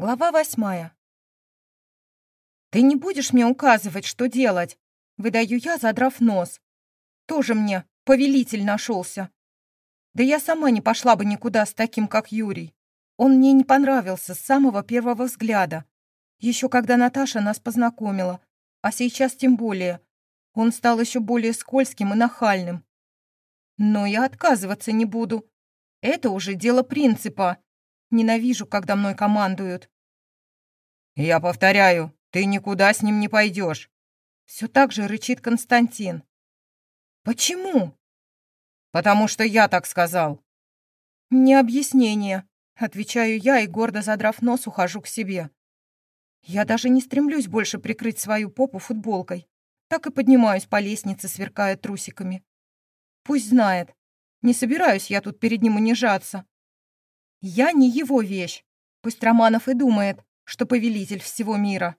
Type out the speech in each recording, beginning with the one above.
Глава восьмая. «Ты не будешь мне указывать, что делать?» Выдаю я, задрав нос. Тоже мне повелитель нашелся. Да я сама не пошла бы никуда с таким, как Юрий. Он мне не понравился с самого первого взгляда. Еще когда Наташа нас познакомила. А сейчас тем более. Он стал еще более скользким и нахальным. Но я отказываться не буду. Это уже дело принципа. Ненавижу, когда мной командуют. «Я повторяю, ты никуда с ним не пойдешь!» Все так же рычит Константин. «Почему?» «Потому что я так сказал». «Не объяснение», — отвечаю я и, гордо задрав нос, ухожу к себе. Я даже не стремлюсь больше прикрыть свою попу футболкой. Так и поднимаюсь по лестнице, сверкая трусиками. Пусть знает. Не собираюсь я тут перед ним унижаться. Я не его вещь. Пусть Романов и думает, что повелитель всего мира.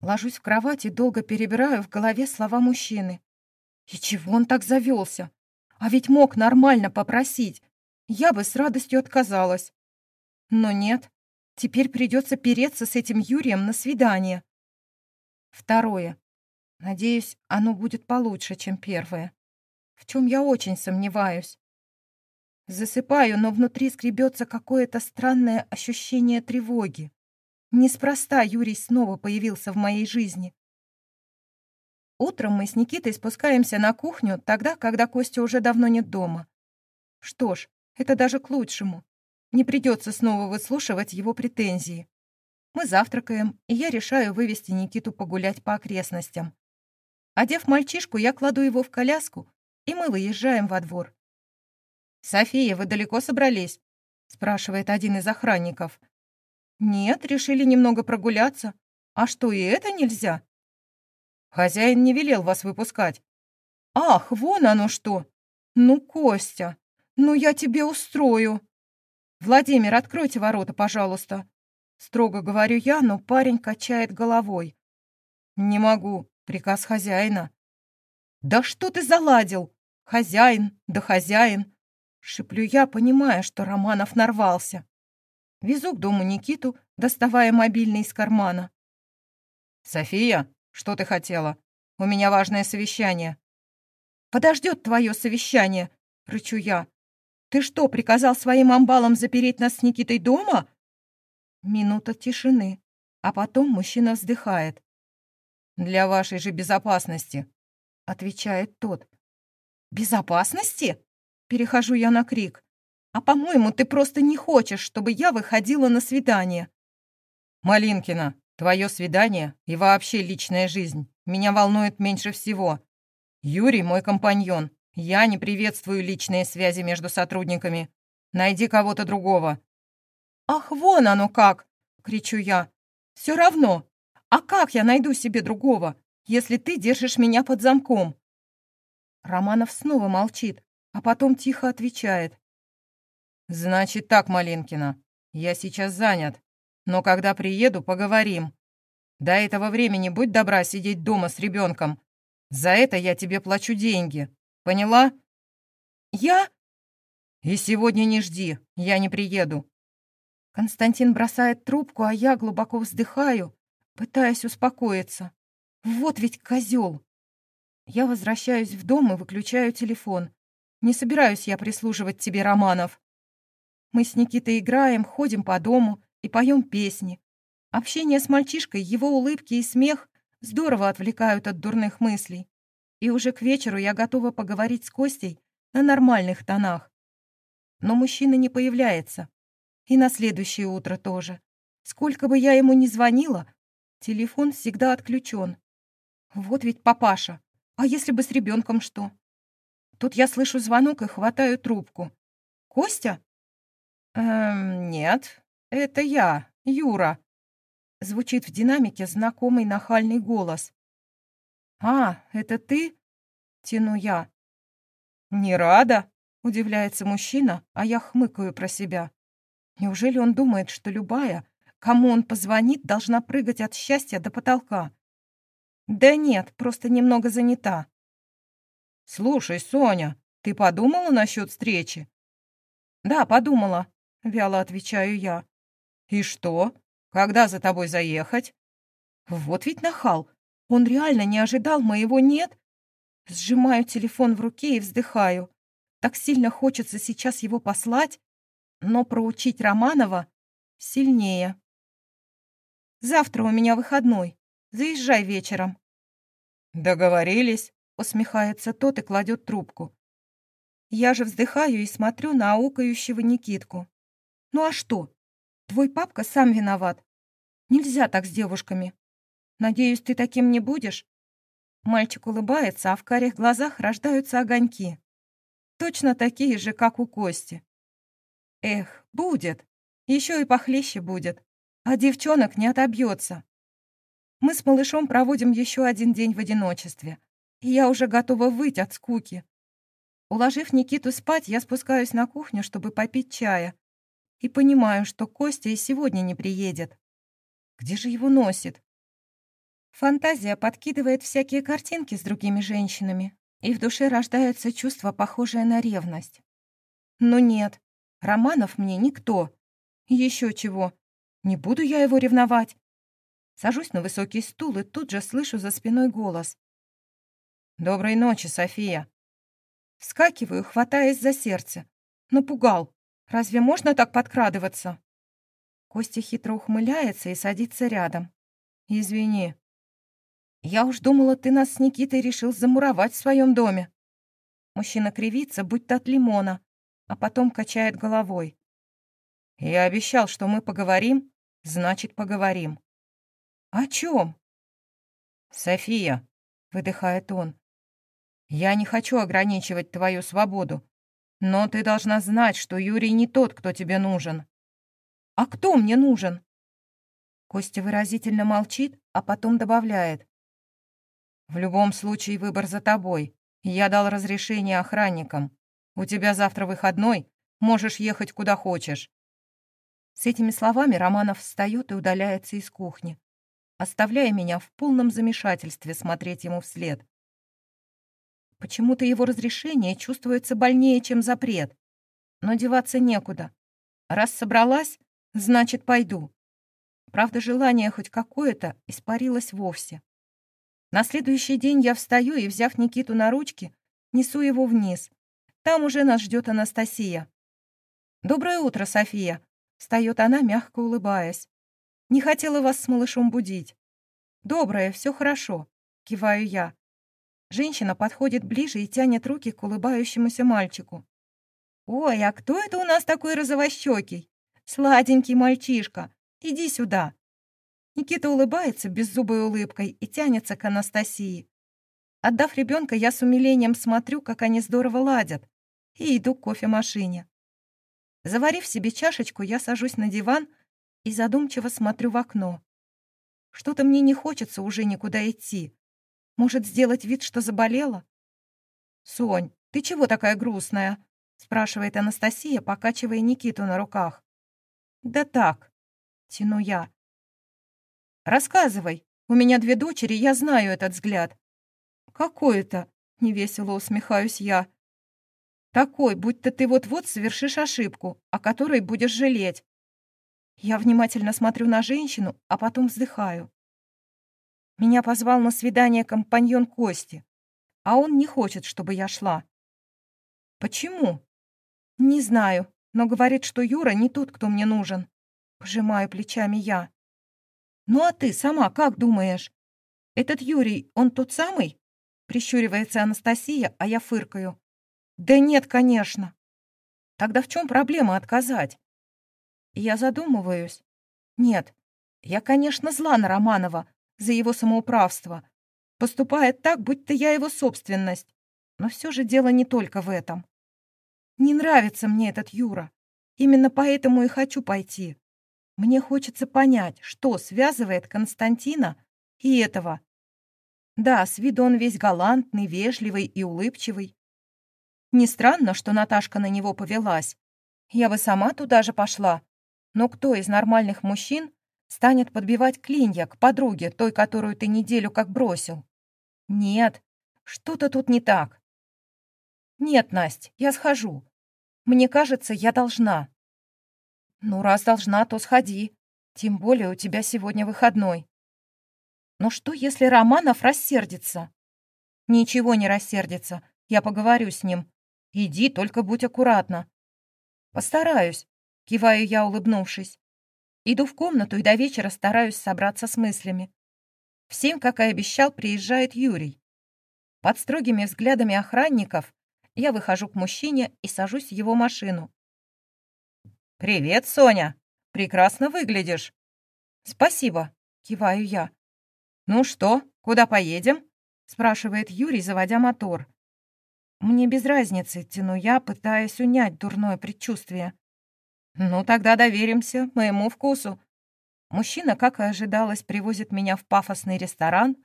Ложусь в кровать и долго перебираю в голове слова мужчины. И чего он так завелся? А ведь мог нормально попросить. Я бы с радостью отказалась. Но нет, теперь придется переться с этим Юрием на свидание. Второе. Надеюсь, оно будет получше, чем первое. В чем я очень сомневаюсь. Засыпаю, но внутри скребется какое-то странное ощущение тревоги. Неспроста Юрий снова появился в моей жизни. Утром мы с Никитой спускаемся на кухню тогда, когда Костя уже давно нет дома. Что ж, это даже к лучшему. Не придется снова выслушивать его претензии. Мы завтракаем, и я решаю вывести Никиту погулять по окрестностям. Одев мальчишку, я кладу его в коляску, и мы выезжаем во двор. «София, вы далеко собрались?» — спрашивает один из охранников. «Нет, решили немного прогуляться. А что, и это нельзя?» «Хозяин не велел вас выпускать». «Ах, вон оно что! Ну, Костя, ну я тебе устрою!» «Владимир, откройте ворота, пожалуйста!» Строго говорю я, но парень качает головой. «Не могу, приказ хозяина». «Да что ты заладил? Хозяин, да хозяин!» Шиплю я, понимая, что Романов нарвался. Везу к дому Никиту, доставая мобильный из кармана. «София, что ты хотела? У меня важное совещание». «Подождет твое совещание», — рычу я. «Ты что, приказал своим амбалам запереть нас с Никитой дома?» Минута тишины, а потом мужчина вздыхает. «Для вашей же безопасности», — отвечает тот. «Безопасности?» Перехожу я на крик. «А по-моему, ты просто не хочешь, чтобы я выходила на свидание». «Малинкина, твое свидание и вообще личная жизнь меня волнует меньше всего. Юрий мой компаньон. Я не приветствую личные связи между сотрудниками. Найди кого-то другого». «Ах, вон оно как!» — кричу я. «Все равно. А как я найду себе другого, если ты держишь меня под замком?» Романов снова молчит, а потом тихо отвечает. «Значит так, Малинкина, я сейчас занят, но когда приеду, поговорим. До этого времени будь добра сидеть дома с ребенком. За это я тебе плачу деньги. Поняла?» «Я?» «И сегодня не жди, я не приеду». Константин бросает трубку, а я глубоко вздыхаю, пытаясь успокоиться. Вот ведь козел. Я возвращаюсь в дом и выключаю телефон. Не собираюсь я прислуживать тебе, Романов. Мы с Никитой играем, ходим по дому и поем песни. Общение с мальчишкой, его улыбки и смех здорово отвлекают от дурных мыслей. И уже к вечеру я готова поговорить с Костей на нормальных тонах. Но мужчина не появляется. И на следующее утро тоже. Сколько бы я ему ни звонила, телефон всегда отключен. Вот ведь папаша. А если бы с ребенком что? Тут я слышу звонок и хватаю трубку. «Костя?» «Эм, нет, это я, Юра», — звучит в динамике знакомый нахальный голос. «А, это ты?» — тяну я. «Не рада?» — удивляется мужчина, а я хмыкаю про себя. Неужели он думает, что любая, кому он позвонит, должна прыгать от счастья до потолка? Да нет, просто немного занята. «Слушай, Соня, ты подумала насчет встречи?» «Да, подумала», — вяло отвечаю я. «И что? Когда за тобой заехать?» Вот ведь нахал. Он реально не ожидал моего «нет». Сжимаю телефон в руке и вздыхаю. Так сильно хочется сейчас его послать, но проучить Романова сильнее. Завтра у меня выходной. Заезжай вечером. Договорились, усмехается тот и кладет трубку. Я же вздыхаю и смотрю на аукающего Никитку. Ну а что? Твой папка сам виноват. Нельзя так с девушками. Надеюсь, ты таким не будешь? Мальчик улыбается, а в карих глазах рождаются огоньки. Точно такие же, как у Кости. Эх, будет. Еще и похлеще будет. А девчонок не отобьется. Мы с малышом проводим еще один день в одиночестве. Я уже готова выть от скуки. Уложив Никиту спать, я спускаюсь на кухню, чтобы попить чая. И понимаю, что Костя и сегодня не приедет. Где же его носит? Фантазия подкидывает всякие картинки с другими женщинами, и в душе рождается чувство, похожее на ревность. Но нет, Романов мне никто. Еще чего. Не буду я его ревновать. Сажусь на высокий стул и тут же слышу за спиной голос. «Доброй ночи, София!» Вскакиваю, хватаясь за сердце. Напугал. Разве можно так подкрадываться? Костя хитро ухмыляется и садится рядом. «Извини». «Я уж думала, ты нас с Никитой решил замуровать в своем доме». Мужчина кривится, будто от лимона, а потом качает головой. «Я обещал, что мы поговорим, значит, поговорим». «О чем?» «София», — выдыхает он, — «я не хочу ограничивать твою свободу, но ты должна знать, что Юрий не тот, кто тебе нужен». «А кто мне нужен?» Костя выразительно молчит, а потом добавляет. «В любом случае выбор за тобой. Я дал разрешение охранникам. У тебя завтра выходной, можешь ехать куда хочешь». С этими словами Романов встает и удаляется из кухни оставляя меня в полном замешательстве смотреть ему вслед. Почему-то его разрешение чувствуется больнее, чем запрет. Но деваться некуда. Раз собралась, значит, пойду. Правда, желание хоть какое-то испарилось вовсе. На следующий день я встаю и, взяв Никиту на ручки, несу его вниз. Там уже нас ждет Анастасия. «Доброе утро, София!» — встает она, мягко улыбаясь. Не хотела вас с малышом будить. Доброе, все хорошо, киваю я. Женщина подходит ближе и тянет руки к улыбающемуся мальчику. «Ой, а кто это у нас такой розовощекий? Сладенький мальчишка. Иди сюда». Никита улыбается беззубой улыбкой и тянется к Анастасии. Отдав ребенка, я с умилением смотрю, как они здорово ладят, и иду к кофемашине. Заварив себе чашечку, я сажусь на диван и задумчиво смотрю в окно. Что-то мне не хочется уже никуда идти. Может, сделать вид, что заболела? «Сонь, ты чего такая грустная?» — спрашивает Анастасия, покачивая Никиту на руках. «Да так», — тяну я. «Рассказывай. У меня две дочери, я знаю этот взгляд». «Какой это?» — невесело усмехаюсь я. «Такой, будто ты вот-вот совершишь ошибку, о которой будешь жалеть. Я внимательно смотрю на женщину, а потом вздыхаю. Меня позвал на свидание компаньон Кости, а он не хочет, чтобы я шла. Почему? Не знаю, но говорит, что Юра не тот, кто мне нужен. Пожимаю плечами я. Ну а ты сама как думаешь? Этот Юрий, он тот самый? Прищуривается Анастасия, а я фыркаю. Да нет, конечно. Тогда в чем проблема отказать? Я задумываюсь. Нет, я, конечно, зла на Романова за его самоуправство. Поступает так, будто я его собственность. Но все же дело не только в этом. Не нравится мне этот Юра. Именно поэтому и хочу пойти. Мне хочется понять, что связывает Константина и этого. Да, с виду он весь галантный, вежливый и улыбчивый. Не странно, что Наташка на него повелась. Я бы сама туда же пошла, но кто из нормальных мужчин станет подбивать клинья к подруге, той, которую ты неделю как бросил? Нет, что-то тут не так. Нет, Насть, я схожу. Мне кажется, я должна. Ну, раз должна, то сходи. Тем более у тебя сегодня выходной. Но что, если Романов рассердится? Ничего не рассердится. Я поговорю с ним. Иди, только будь аккуратна. Постараюсь, киваю я, улыбнувшись. Иду в комнату и до вечера стараюсь собраться с мыслями. В семь, как и обещал, приезжает Юрий. Под строгими взглядами охранников я выхожу к мужчине и сажусь в его машину. «Привет, Соня! Прекрасно выглядишь!» «Спасибо!» — киваю я. «Ну что, куда поедем?» — спрашивает Юрий, заводя мотор. Мне без разницы, тяну я, пытаясь унять дурное предчувствие. «Ну, тогда доверимся моему вкусу». Мужчина, как и ожидалось, привозит меня в пафосный ресторан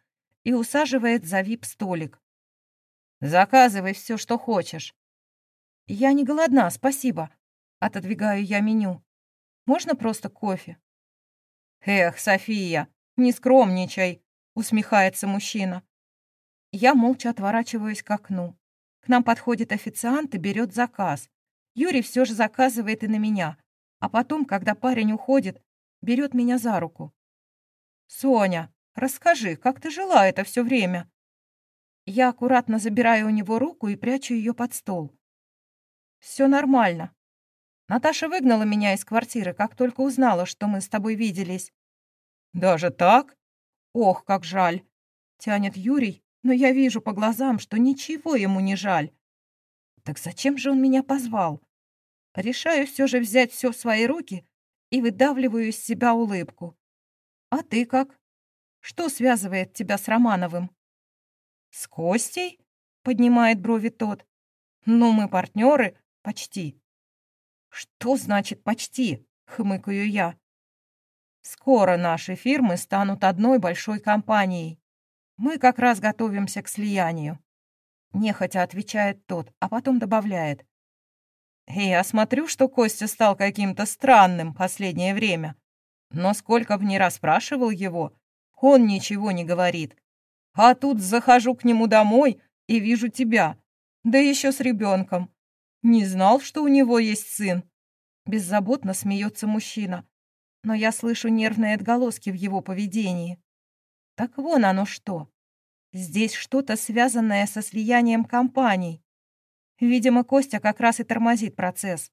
и усаживает за вип-столик. «Заказывай все, что хочешь». «Я не голодна, спасибо», — отодвигаю я меню. «Можно просто кофе?» «Эх, София, не скромничай», — усмехается мужчина. Я молча отворачиваюсь к окну. К нам подходит официант и берет заказ. Юрий все же заказывает и на меня. А потом, когда парень уходит, берет меня за руку. «Соня, расскажи, как ты жила это все время?» Я аккуратно забираю у него руку и прячу ее под стол. «Все нормально. Наташа выгнала меня из квартиры, как только узнала, что мы с тобой виделись». «Даже так?» «Ох, как жаль!» — тянет Юрий, но я вижу по глазам, что ничего ему не жаль. Так зачем же он меня позвал? Решаю все же взять все в свои руки и выдавливаю из себя улыбку. А ты как? Что связывает тебя с Романовым? С Костей? Поднимает брови тот. Ну, мы партнеры, почти. Что значит почти? Хмыкаю я. Скоро наши фирмы станут одной большой компанией. Мы как раз готовимся к слиянию. Нехотя отвечает тот, а потом добавляет. Я смотрю, что Костя стал каким-то странным последнее время. Но сколько бы ни расспрашивал его, он ничего не говорит. А тут захожу к нему домой и вижу тебя, да еще с ребенком. Не знал, что у него есть сын. Беззаботно смеется мужчина, но я слышу нервные отголоски в его поведении. Так вон оно что. Здесь что-то связанное со слиянием компаний. Видимо, Костя как раз и тормозит процесс.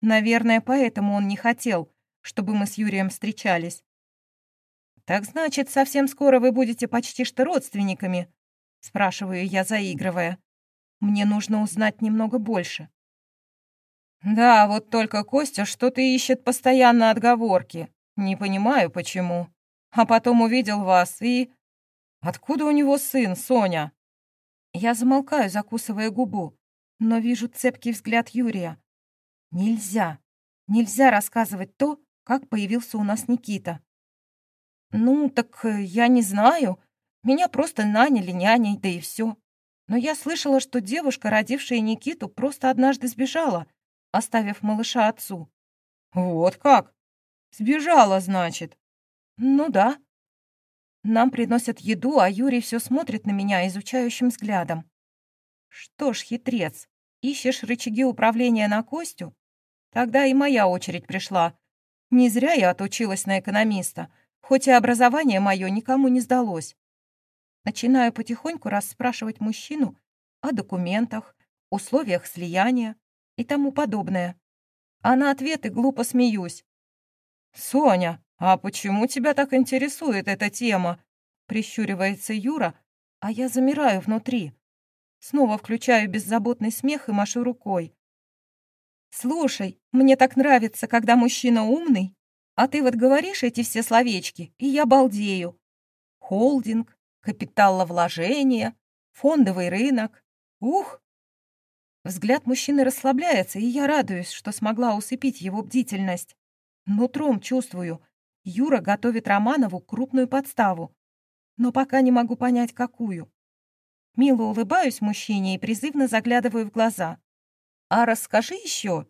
Наверное, поэтому он не хотел, чтобы мы с Юрием встречались. «Так значит, совсем скоро вы будете почти что родственниками?» Спрашиваю я, заигрывая. Мне нужно узнать немного больше. «Да, вот только Костя что-то ищет постоянно отговорки. Не понимаю, почему. А потом увидел вас и... Откуда у него сын, Соня?» Я замолкаю, закусывая губу, но вижу цепкий взгляд Юрия. «Нельзя, нельзя рассказывать то, как появился у нас Никита». «Ну, так э, я не знаю. Меня просто наняли няней, да и все. Но я слышала, что девушка, родившая Никиту, просто однажды сбежала, оставив малыша отцу». «Вот как? Сбежала, значит?» «Ну да». Нам приносят еду, а Юрий все смотрит на меня изучающим взглядом. «Что ж, хитрец, ищешь рычаги управления на Костю? Тогда и моя очередь пришла. Не зря я отучилась на экономиста, хоть и образование мое никому не сдалось. Начинаю потихоньку расспрашивать мужчину о документах, условиях слияния и тому подобное. А на ответы глупо смеюсь. «Соня, «А почему тебя так интересует эта тема?» Прищуривается Юра, а я замираю внутри. Снова включаю беззаботный смех и машу рукой. «Слушай, мне так нравится, когда мужчина умный, а ты вот говоришь эти все словечки, и я балдею. Холдинг, капиталовложение, фондовый рынок. Ух!» Взгляд мужчины расслабляется, и я радуюсь, что смогла усыпить его бдительность. Нутром чувствую, Юра готовит Романову крупную подставу, но пока не могу понять, какую. Мило улыбаюсь мужчине и призывно заглядываю в глаза. «А расскажи еще,